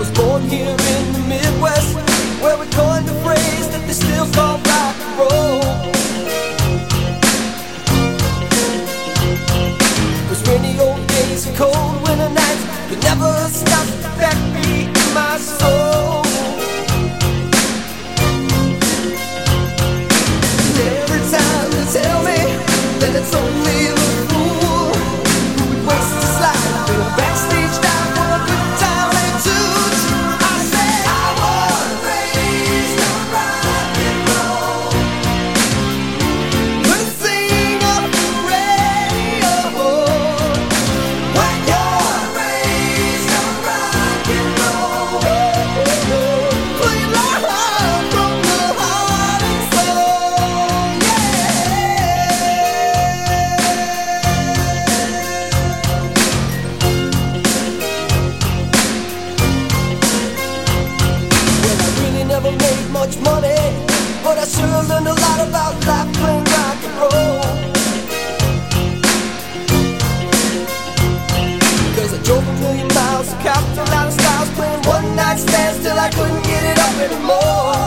was born here I learned a lot about life playing rock and roll. Cause I drove a million miles, copped a lot of styles, playing one night stands till I couldn't get it up anymore.